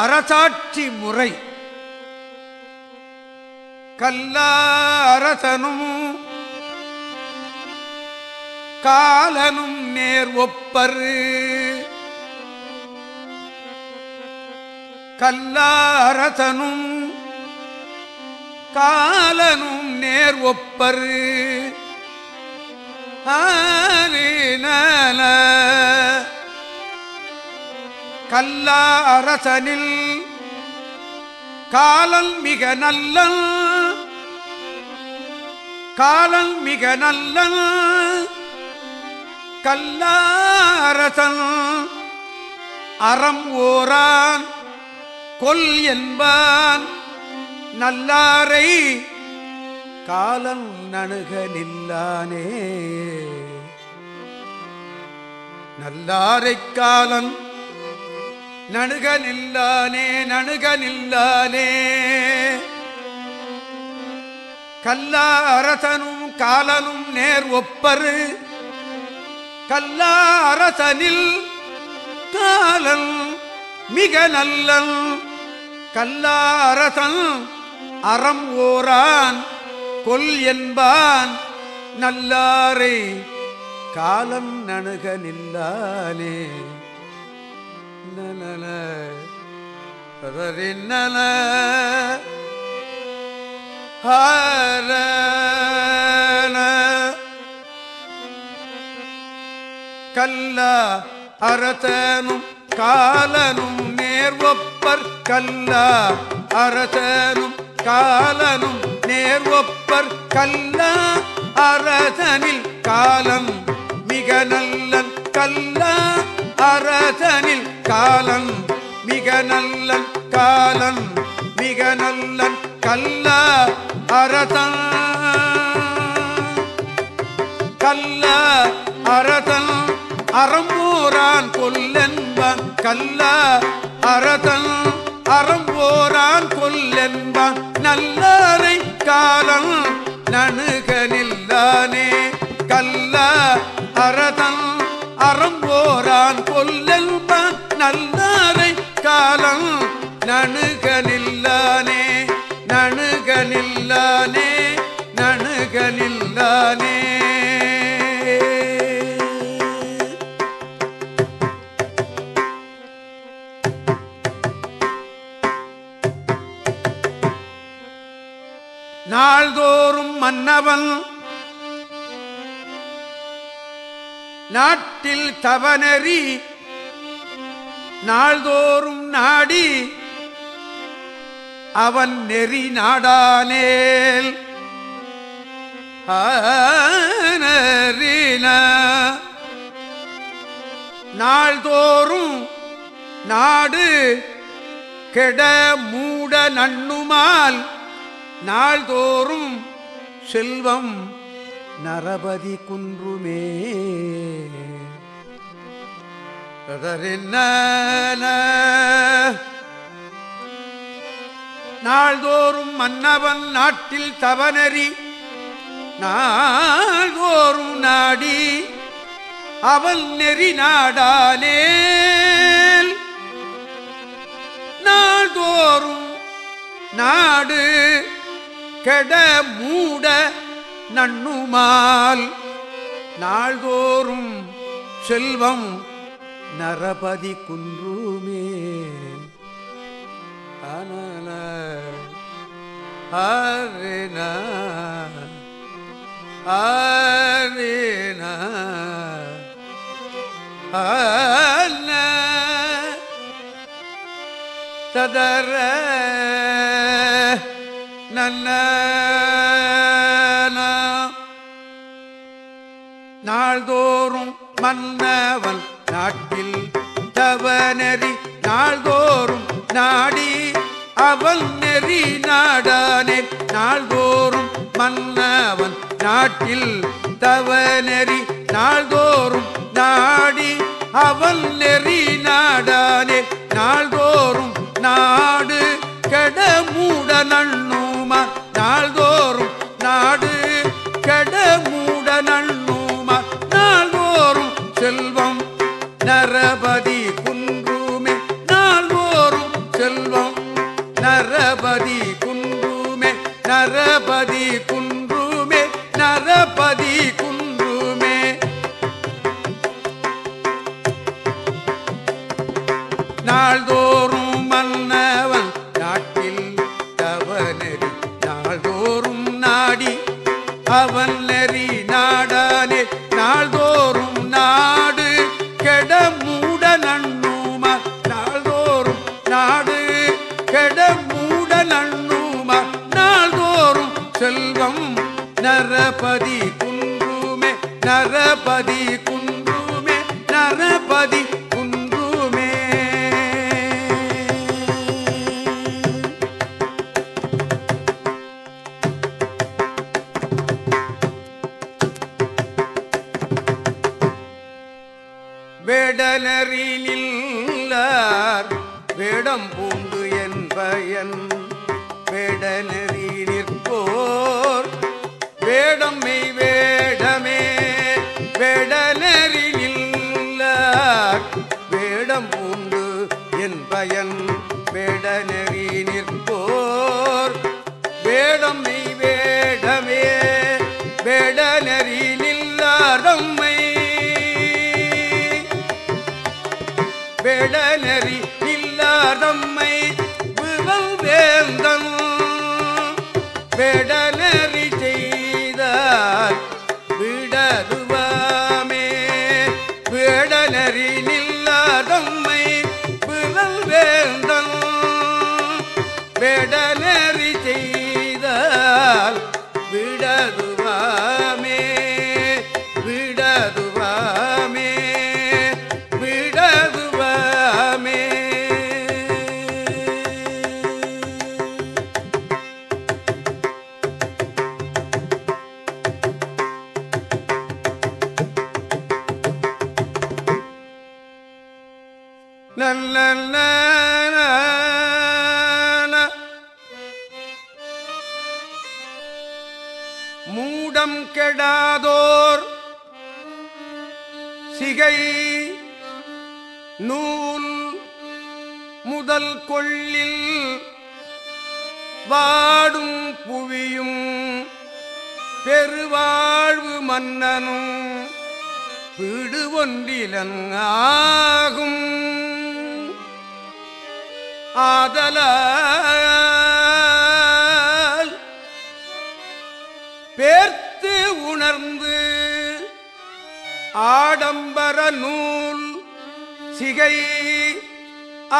அரசாட்சி முறை கல்லாரசனும் காலனும் நேர் ஒப்பரு கல்லாரசனும் காலனும் நேர் ஒப்பரு ஆரினல. கல்லா அரசனில் காலல் மிக நல்ல காலல் மிக நல்ல கல்லாரசன் அறம் ஓரான் கொல் என்பான் நல்லாரை காலம் நணுக நில்லானே. நல்லாரை காலன் நணுக நில்லானே நணுக நில்லானே கல்லா அரசனும் காலனும் நேர் ஒப்பரு. கல்லா அரசனில் காலன் மிக நல்லன். கல்லா அரசன் அறம் ஓரான் கொல் என்பான். நல்லாரை காலம் நணுக நில்லானே நலன நல ஹாரண கல்ல அரசனும் காலனும் நேர்வப்பர் கல்ல அரசனும் காலனும் நேர்வப்பர் கல்ல அரசனில் காலம் மிக நல்லன் கல்ல அரசனில் காலன் மிக நல்ல காலன் மிக நல்ல கல்ல அரசன். கல்ல அரசன் அறம்போரான் கொல்லென்பான். கல்ல அரசன் அறம்போரான் கொல்லென்பான். நல்லாரை காலம் நணுகனில்லானே கல்ல அரசன் அறம்போரான் கொல்லென்பான் நல்லாரை காலம் நணுகனில்லானே நணுகனில்லானே நணுகனில்லானே. நாள்தோறும் மன்னவன் நாட்டில் தவனறி நாள்தோறும் நாடி அவன் நெறி நாடானேல். நாள்தோறும் நாடு கெட மூட நண்ணுமால். நாள்தோறும் செல்வம் நரபதி குன்றுமே. நாள்தோறும் மன்னவன் நாட்டில் தவனறி நாள்தோறும் நாடி அவன் நெறி நாடானேல். நாள்தோறும் நாடு கெட மூட நண்ணுமால் நாள்தோறும் செல்வம் நரபதி குன்றுமே. அனல அரின அரின ததர நன்ன. மன்னவன் நாட்டில் தவநெறி நாள்தோறும் நாடி அவன் நெறி நாடானே. நாள்தோறும் மன்னவன் நாட்டில் தவநெறி நாள்தோறும் நாடி அவன் நெறி நாடானே குன்றுமே நரபதி குன்றுமே. நாள்தோறும் மன்னவன் நாட்டில் தவநெறி நாள்தோறும் நாடி அவன் நெறி நாடானே. நாள்தோறும் நாடு கெடமூட நண்ணுமா? நாள்தோறும் நாடு கெட நரபதி குன்றுமே நரபதி குன்றுமே நரபதி குன்றுமே. வேடனறி வேடம் பூண்டு என் பயன். வேடனறி நிற்போர் வேடம் மெய் வேடமே. வேடனறி நில்ல. வேடம் பூண்டு என் பயன். வேடனறி நிற்போர். வேடம் மெய் வேடமே. வேடனறி செய்தால் விடதுவாமே விடதுவாமே விடதுவாமே. நல்ல மூடம் சிகை நூல் முதல் கொள்ளில் வாடும் புவியும் பெருவாழ்வு மன்னனும் வீடு ஒன்றிலன் ஆகும். ஆதலால் நூல் சிகை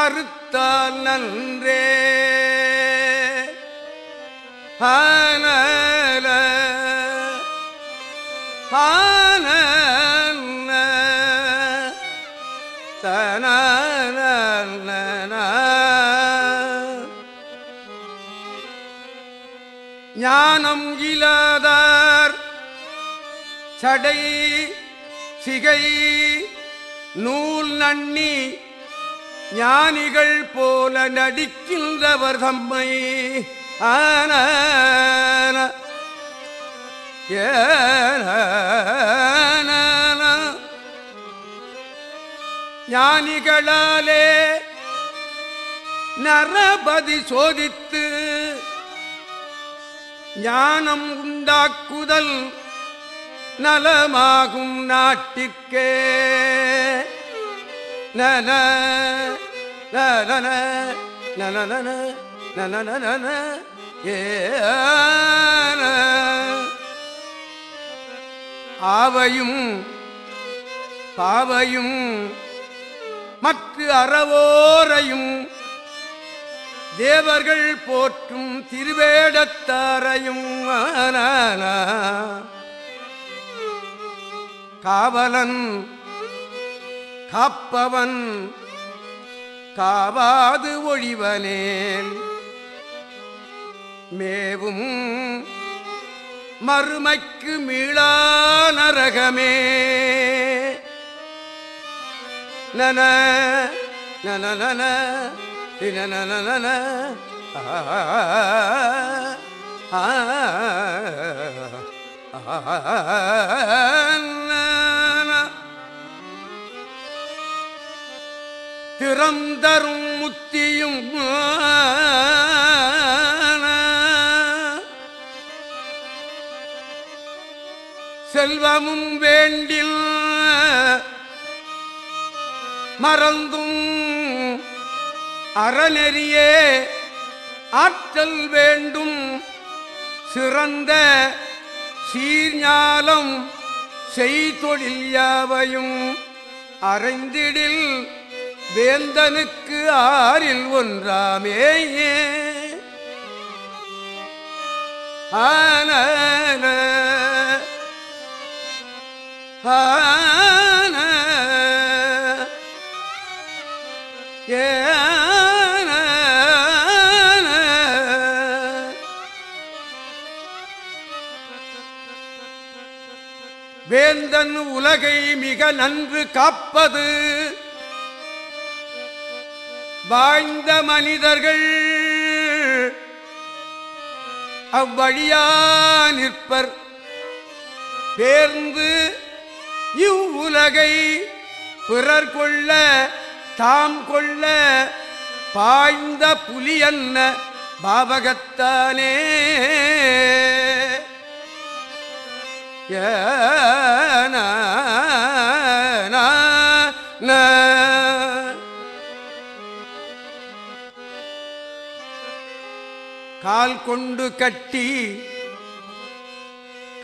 அறுத்தால் நன்றே. ஆனல ஆனல தன ஞானம் இலாதார் சடை சிகை நூல் நன்னி ஞானிகள் போல நடிக்கின்றவர் தம்மை. ஆன ஞானிகளாலே நரபதி சோதித்து ஞானம் உண்டாக்குதல் நலமாகும் நாட்டிற்கே நன நன நன நன ஏ ஆவையும் பாவையும் மற்ற அறவோரையும் தேவர்கள் போற்றும் திருவேடத்தாரையும் ஆனான. காவலன் காப்பவன் காவாது ஒழிவனேன் மேவும் மறுமைக்கு மீளா நரகமே நன நன நன தின நன நன ஆ, ஆ, பிறந்தரும் முத்தியும் செல்வமும் வேண்டில் மறந்தும் அறநெறியே ஆற்றல் வேண்டும். சிறந்த சீர்ஞாலம் செய்தொழில் யாவையும் அறைந்திடில் வேந்தனுக்கு ஆறில் ஒன்றாமே ஆன ஆன ஏன வேந்தன் உலகை மிக நன்று காப்பது. வாழ்ந்த மனிதர்கள். அவ்வழியா நிற்பர். பேர்ந்து இவ்வுலகை பிறர் கொள்ள தாம் கொள்ள பாய்ந்த புலியன்ன பாவகத்தானே. ஏன கால் கொண்டு கட்டி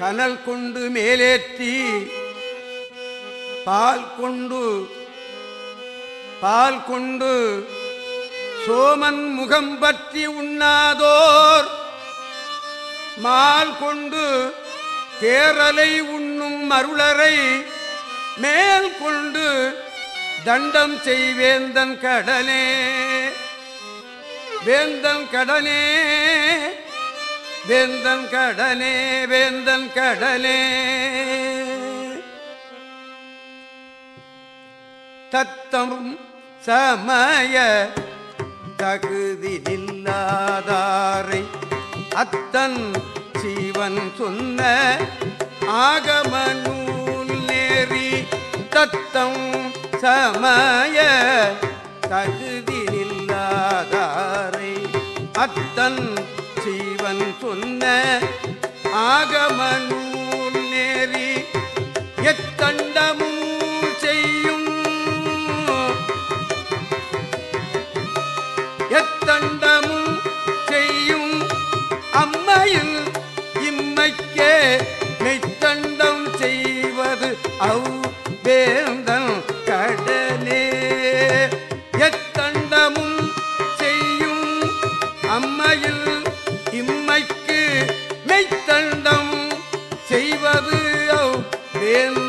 கனல் கொண்டு மேலேற்றி பால் கொண்டு பால் கொண்டு சோமன் முகம் பற்றி உண்ணாதோர். மால் கொண்டு தேரலை உண்ணும் மருளரை மேல் கொண்டு தண்டம் செய்வேந்தன் கடலே. வேந்தன் கடனே வேந்தன் கடனே வேந்தன் கடனே. தத்தம் சமய தகுதி இல்லாதாரை அத்தன் சீவன் சொன்ன ஆகம நூல் நேரி தத்தம் சமய தகுதி அத்தன் சீவன் சொன்ன ஆகம நேரி querendo.